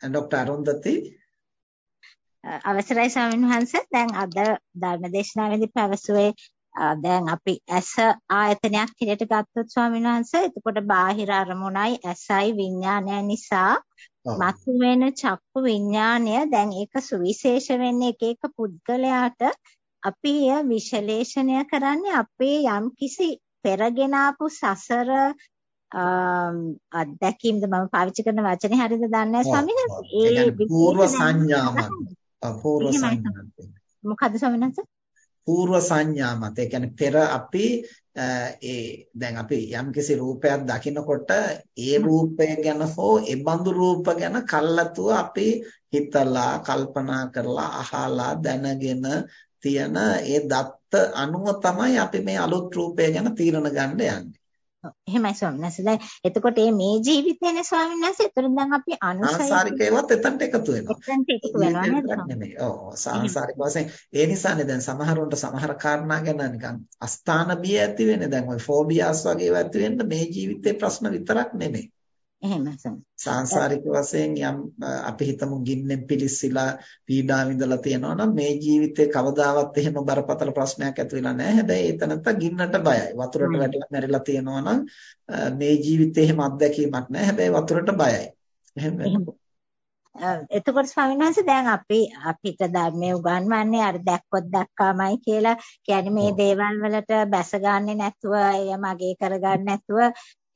Doctor අරුන්දති අවසරයි ස්වාමීන් වහන්සේ දැන් අද ධර්මදේශනාවේදී පැවසුවේ දැන් අපි ඇස ආයතනයක් හැටියට ගත්තොත් ස්වාමීන් වහන්සේ එතකොට බාහිර අරමුණයි ඇසයි විඥානය නිසා මතුවෙන චක්කු විඥානය දැන් ඒක සුවිශේෂ වෙන්නේ එක එක පුද්ගලයාට අපි එය විශ්ලේෂණය කරන්නේ අපේ යම් කිසි පෙරගෙන ආපු සසර අත්දැකීම්ද මම පාවිච්චි කරන වචනේ හරියද දන්නේ නැහැ. ඒ පූර්ව සංඥාමත්. පූර්ව සංඥාමත්. මොකද්ද ස්වාමීන් වහන්සේ? පූර්ව සංඥාමත්. ඒ කියන්නේ පෙර අපි ඒ දැන් අපි යම්කිසි රූපයක් දකිනකොට ඒ රූපය ගැන හෝ ඒ බඳු රූප ගැන කල්ලාතුව අපි හිතලා කල්පනා කරලා අහලා දැනගෙන තියෙන ඒ දත්ත අනුව තමයි අපි මේ අලුත් රූපය ගැන තීරණ ගන්න යන්නේ. එහෙමයි ස්වාමීන් වහන්සේ. දැන් එතකොට මේ ජීවිතේනේ ස්වාමීන් වහන්සේ. එතකොට දැන් අපි අනුසය ආසාරිකේවත් එතනට එකතු වෙනවා. එතනට එකතු වෙනවා නේද? ඔව්. සාංශාරික වශයෙන් ඒ නිසානේ දැන් සමහරවන්ට සමහර කාරණා ගැන නිකන් අස්ථාන බිය ඇති වෙන්නේ. දැන් ওই ෆෝබියාස් වගේ ඇති වෙන්න මේ ජීවිතේ ප්‍රශ්න විතරක් නෙමෙයි. එහෙමයි සාංශාරික වශයෙන් යම් අපි හිතමු ගින්නෙන් පිලිස්සලා පීඩා විඳලා තියෙනවා නම් මේ ජීවිතේ කවදාවත් එහෙම බරපතල ප්‍රශ්නයක් ඇති වෙලා නැහැ. හැබැයි ඒතනත්ත ගින්නට බයයි. වතුරට වැටිලා මැරිලා තියෙනවා නම් මේ ජීවිතේ එහෙම අත්දැකීමක් නැහැ. හැබැයි වතුරට බයයි. එහෙම එතකොට ස්වාමීන් වහන්සේ දැන් අපි අපිට ධර්මයේ උගන්වන්නේ අර දැක්කොත් දැක්කාමයි කියලා කියන්නේ මේ දේවල් වලට බැස ගන්නෙ නැතුව එය මගේ කරගන්න නැතුව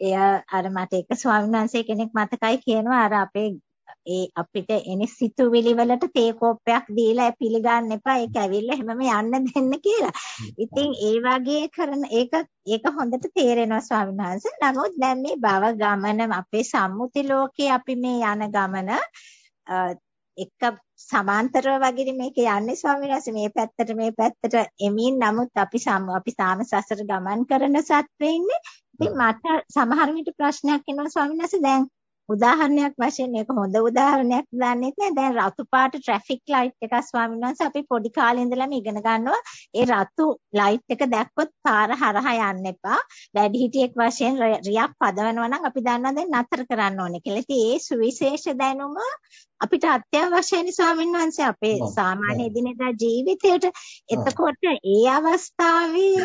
එය අර මට එක ස්වාමීන් වහන්සේ කෙනෙක් මතකයි කියනවා අර අපේ ඒ අපිට එන සිතුවිලි වලට තේ කෝප්පයක් දීලා පිළිගන්න එපා ඒක ඇවිල්ලා හැමම යන්න දෙන්න කියලා. ඉතින් ඒ වගේ කරන ඒක ඒක හොඳට තේරෙනවා ස්වාමීන් වහන්සේ. නමුත් දැන් මේ භව ගමන අපේ සම්මුති ලෝකේ අපි මේ යන ගමන එක සමාන්තරව වගේ මේක යන්නේ ස්වාමීන් වහන්සේ මේ පැත්තට මේ පැත්තට එමින් නමුත් අපි අපි තාම සසර ගමන් කරන සත්වෙන්නේ ඉතින් මට සමහර විට ප්‍රශ්නයක් එනවා ස්වාමීන් වහන්සේ. දැන් උදාහරණයක් වශයෙන් මේක හොඳ උදාහරණයක් දන්නෙත් නෑ. දැන් රතු පාට ට්‍රැෆික් ලයිට් එක ස්වාමීන් වහන්සේ අපි පොඩි කාලේ ඉඳලම ඉගෙන ගන්නවා. ඒ රතු ලයිට් එක දැක්කොත් පාර හරහා යන්න එපා. වැඩිහිටියෙක් වශයෙන් රියක් පදවනවා නම් අපි දන්නවා දැන් නතර කරන්න ඕනේ කියලා. ඉතින් ඒ සුවිශේෂ දැනුම අපිට අත්‍යවශ්‍යයි ස්වාමීන් වහන්සේ. අපේ සාමාන්‍ය එදිනෙදා ජීවිතේට. එතකොට ඒ අවස්ථාවේ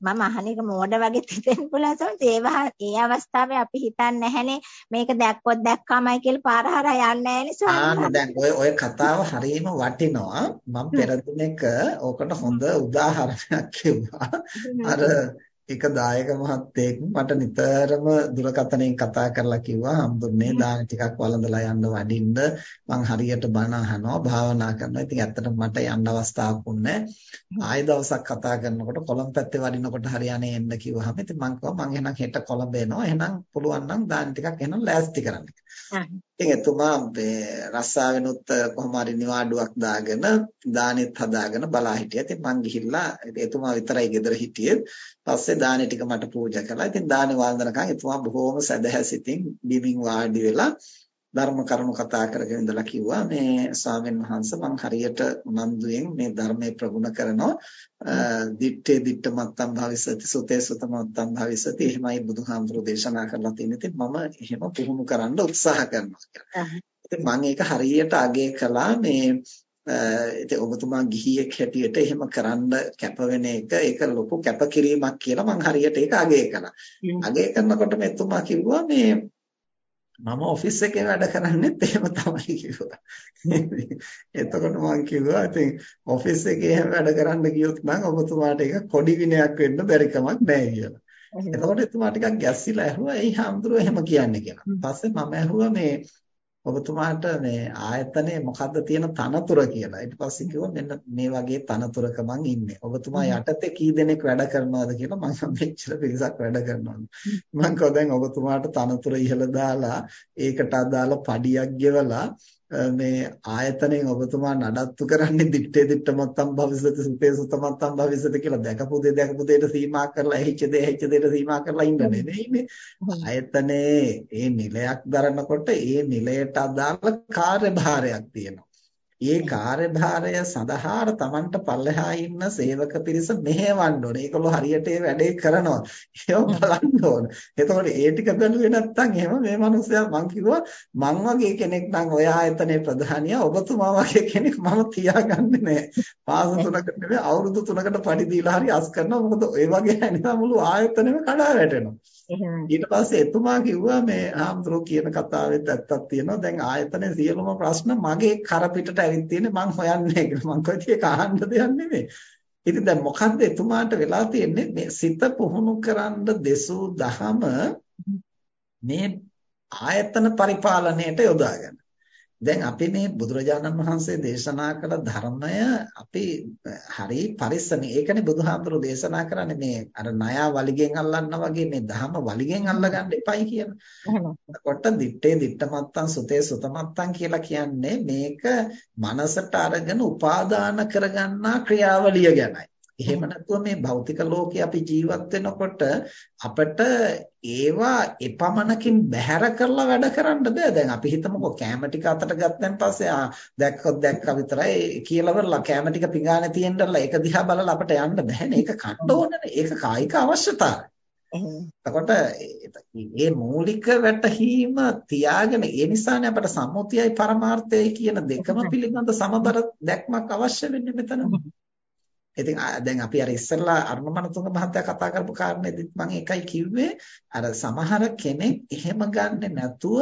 මම අහන එක මෝඩ වගේ හිතෙන්න පුළුවන් සමහර ඒ අවස්ථාවේ අපි හිතන්නේ නැහනේ මේක දැක්කොත් දැක්කාමයි කියලා පාර හරහා යන්නේ නැහනේ ස්වාමීනි. දැන් ඔය ඔය කතාව හරියම වටිනවා. මම පෙර දිනක ඕකට හොඳ උදාහරණයක් කිව්වා. අර එක දායක මහත්තයෙක් මට නිතරම දුරකථනයෙන් කතා කරලා කිව්වා හම්දුන්නේ දාන ටිකක් වළඳලා යන්න වඩින්න මං හරියට බණ අහනවා භාවනා කරනවා. ඉතින් ඇත්තටම මට යන්න අවස්ථාවක් උන්නේ ආයෙ දවසක් කතා කරනකොට කොළඹ පැත්තේ වඩිනකොට හරියන්නේ එන්න කිව්වහම ඉතින් මං කිව්වා මං එහෙනම් හෙට කොළඹ එනවා. එහෙනම් පුළුවන් නම් දාන ටිකක් එහෙනම් ලෑස්ති කරන්න ඉතින් එතුමා රස්සාවෙනුත් කොහොම හරි නිවාඩුවක් දාගෙන දානෙත් හදාගෙන බලා හිටියා. ඉතින් මං ගිහිල්ලා එතුමා විතරයි ගෙදර හිටියේ. පස්සේ දානෙ ටික මට පූජා කළා. ඉතින් දානෙ වන්දනකම් එතුමා බොහොම සදහැසිතින් බිමින් වාඩි වෙලා ධර්ම කරුණු කතා කරගෙන ඉඳලා කිව්වා මේ ස්වාමීන් වහන්සේ මම හරියට උනන්දුවෙන් මේ ධර්මයේ ප්‍රගුණ කරනවා. දිත්තේ දිත්ත මත්තම් භවිසති සුතේ සුත මත්තම් භවිසති එහෙමයි බුදුහාමුදුරෝ දේශනා කරලා තියෙන්නේ. ඉතින් මම එහෙම පුහුණු කරන්න උත්සාහ කරනවා. ඉතින් මම ඒක හරියට අගය කළා. මේ ඉතින් ඔබතුමා ගිහියෙක් හැටියට එහෙම කරන්න කැප වෙන එක ඒක ලොකු කැපකිරීමක් කියලා මම හරියට ඒක අගය කළා. අගය කරනකොට මෙතුමා කිව්වා මේ මම ඔෆිස් එකේ වැඩ කරන්නේත් එහෙම තමයි කිව්වා. එතකොට මම කිව්වා ඉතින් ඔෆිස් එකේ එහෙම වැඩ කරන්න ගියොත් නම් ඔබතුමාට ඒක කොඩි විනයක් වෙන්න බැරි කමක් නැහැ කියලා. එතකොට එතුමා ටිකක් ගැස්සිලා ඇහුවා එයි හාමුදුරුවෝ එහෙම කියන්නේ කියලා. පස්සේ මම ඇහුවා මේ ඔබතුමාට මේ ආයතනයේ මොකද්ද තියෙන තනතුර කියලා. ඊට පස්සේ කිව්වා මෙන්න මේ වගේ තනතුරක මං ඉන්නේ. ඔබතුමා යටතේ කී දෙනෙක් වැඩ කරනවද කියලා මම මෙච්චර පිරිසක් වැඩ කරනවා. මං කව දැන් ඔබතුමාට තනතුර ඉහළ දාලා ඒකට අදාළ පඩියක් ගෙවලා මේ ආයතනයෙන් ඔබතුමා නඩත්තු කරන්නේ දිත්තේ දිත්ත මත්තම් භවිසති සුතේ සුත මත්තම් භවිසති කියලා දැකපු දේ දැකපු දෙයට සීමා කරලා ඇහිච්ච දේ ඇහිච්ච දෙයට සීමා කරලා ඉන්න නෙමෙයිනේ ආයතනයේ ඒ නිලයක් දරනකොට ඒ නිලයට අදාළ කාර්යභාරයක් තියෙනවා ඒ කාර්යභාරය සඳහා තමන්ට පල්ලෙහා ඉන්න සේවක පිරිස මෙහෙවන්න ඕනේ. ඒගොල්ලෝ හරියට ඒ වැඩේ කරනවා. ඒව බලන්න ඕන. එතකොට ඒ ටික බැලුවේ නැත්නම් එහෙම මේ මිනිස්සයා මං කිව්වා මං වගේ කෙනෙක් නම් ඔය ආයතනයේ ප්‍රධානියා ඔබතුමා වගේ කෙනෙක් මම තියාගන්නේ නැහැ. මාස තුනකට නෙවෙයි අවුරුදු තුනකට පඩි දීලා හරි අස් කරනවා. මොකද ඔය වගේ නිසා මුළු ආයතනෙම කඩා වැටෙනවා. ඊට පස්සේ එතුමා කිව්වා මේ ආම්ද්‍රෝ කියන කතාවෙත් ඇත්තක් තියෙනවා. දැන් ආයතනයේ සියලුම ප්‍රශ්න මගේ කර පිටට ඇවිත් තියෙන්නේ මං හොයන්නේ කියලා. මං කොයිද ඒක අහන්න දෙයක් නෙමෙයි. ඉතින් දැන් මොකද්ද එතුමාට වෙලා තියෙන්නේ මේ සිත පුහුණු කරන්න දෙසූ දහම මේ ආයතන පරිපාලනයට යොදාගන්න. දැන් අපි මේ බුදුරජාණන් වහන්සේ දේශනා කළ ධර්මය අපි හරි පරිස්සමෙන් ඒකනේ බුදුහාමුදුරු දේශනා කරන්නේ මේ අර ණයා වලිගෙන් අල්ලන්නා වගේ මේ ධර්ම වලිගෙන් අල්ලගන්න එපයි කියන. එතකොට දිත්තේ දිත්තමත්තන් සුතේ සුතමත්තන් කියලා කියන්නේ මේක මනසට අරගෙන උපාදාන කරගන්නා ක්‍රියාවලිය ගැනයි. එහෙම නැතුව මේ භෞතික ලෝකේ අපි ජීවත් වෙනකොට අපිට ඒවා එපමණකින් බැහැර කරලා වැඩ කරන්න බෑ. දැන් අපි හිතමුකෝ කැම ටික අතට ගත්තන් පස්සේ ආ දැක්කොත් දැක්කා විතරයි කියලා වරලා කැම ටික පිඟානේ තියෙන්නදලා ඒක දිහා බලලා අපිට යන්න බෑනේ. ඒක කන්න ඕනනේ. ඒක කායික අවශ්‍යතාවය. එතකොට මේ මූලික වැටහීම තියාගෙන ඒ නිසානේ අපට සම්මුතියයි පරමාර්ථයයි කියන දෙකම පිළිබඳ සමබර දැක්මක් අවශ්‍ය වෙන්නේ මෙතන. ඉතින් දැන් අපි අර ඉස්සෙල්ලා අරුණමනතුංග මහත්තයා කතා කරපු කාරණේදීත් මම ඒකයි කිව්වේ අර සමහර කෙනෙක් එහෙම ගන්නෙ නැතුව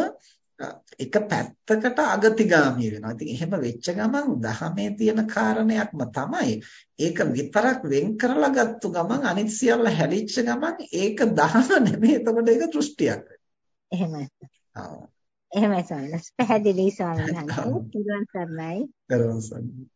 එක පැත්තකට අගතිගාමී වෙනවා. ඉතින් එහෙම වෙච්ච ගමන් දහමේ තියෙන කාරණයක්ම තමයි ඒක විතරක් වෙන් කරලා ගත්තු ගමන් අනිත් සියල්ල හැලිච්ච ගමන් ඒක දහම නෙමෙයි. එතකොට ඒක දෘෂ්ටියක්. එහෙමයි. එහෙමයි ස්වාමීනි. පැහැදිලි ස්වාමීනි. පිරුවන් සරණයි. පිරුවන් සරණයි.